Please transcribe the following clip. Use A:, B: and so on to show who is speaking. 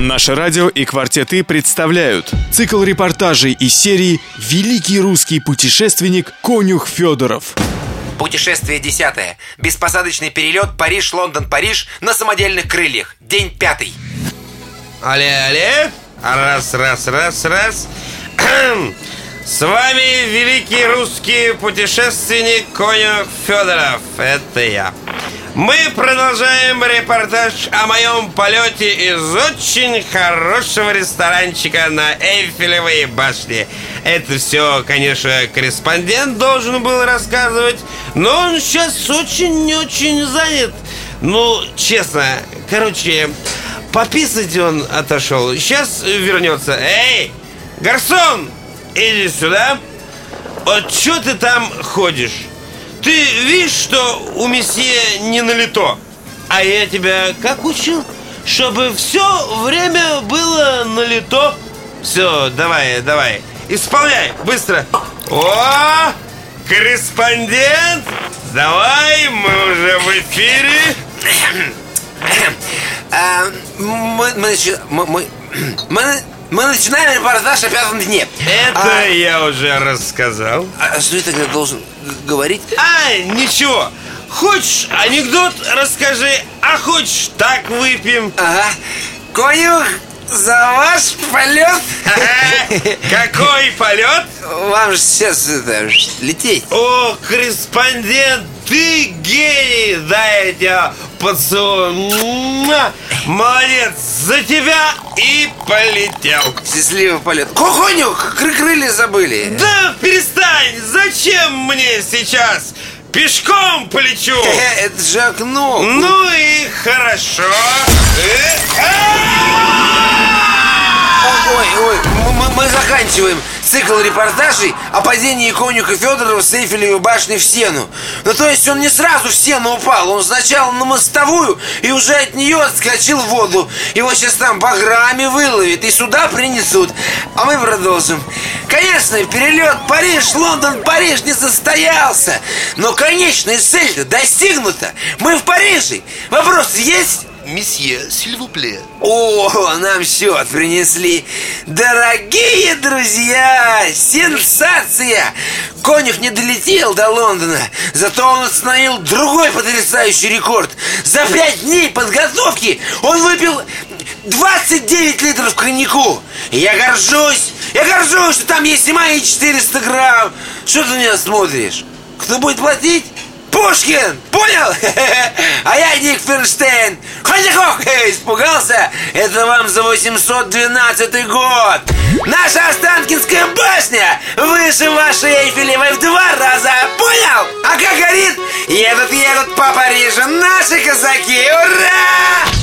A: Наше радио и «Квартеты» представляют цикл репортажей из серии «Великий русский путешественник Конюх Федоров».
B: Путешествие десятое. Беспосадочный перелет Париж-Лондон-Париж на самодельных крыльях. День пятый.
C: Але-але. Раз, раз, раз, раз. С вами великий русский путешественник Конюх Федоров. Это я. Мы продолжаем репортаж о моем полете из очень хорошего ресторанчика на Эйфелевой башне. Это все, конечно, корреспондент должен был рассказывать, но он сейчас очень-очень занят. Ну, честно, короче, пописать он отошел. Сейчас вернется. Эй, гарсон, иди сюда. Вот что ты там ходишь? Ты видишь, что у месье не налито? А я тебя как учил? Чтобы все время было налито. Все, давай, давай. Исполняй, быстро. О, корреспондент, давай, мы уже в эфире.
B: А, мы, мы, мы, мы, мы- мы начинаем репортаж о пятом дне.
C: Это
B: А,
C: я уже рассказал.
B: а что я тогда должен говорить?
C: А, ничего. Хочешь анекдот расскажи, а хочешь так выпьем.
B: Ага. Конюх, за ваш полет.
C: Какой полет?
B: Вам же сейчас это, лететь.
C: О, корреспондент, ты гений! Дай я тебя поцелую. Муа! Молодец, за тебя и полетел.
B: Счастливый полет. Конюх, кры- крылья забыли.
C: Да перестань, зачем мне сейчас? Пешком полечу.
B: Э, Это же окно.
C: Ну и хорошо. Э,
B: Ой, ой, мы- мы заканчиваем цикл репортажей о падении конюха Федорова с Эйфелевой башни в стену. Ну, то есть он не сразу в стену упал, он сначала на мостовую и уже от нее отскочил в воду. Его сейчас там баграми выловят и сюда принесут. А мы продолжим. Конечно, перелет Париж-Лондон-Париж не состоялся, но конечная цель-то достигнута. Мы в Париже. Вопрос есть?
D: Месье, сильвупле.
B: О, нам счет принесли. Дорогие друзья, сенсация! Конюх не долетел до Лондона, зато он установил другой потрясающий рекорд. За пять дней подготовки он выпил 29 литров коньяку. Я горжусь, я горжусь, что там есть и мои 400 грамм. Что ты на меня смотришь? Кто будет платить? Пушкин! Понял? Ферштейн. Ходихок! Испугался? Это вам за 812 год. Наша Останкинская башня выше вашей Эйфелевой в два раза. Понял? А как горит? Едут, едут по Парижу наши казаки. Ура!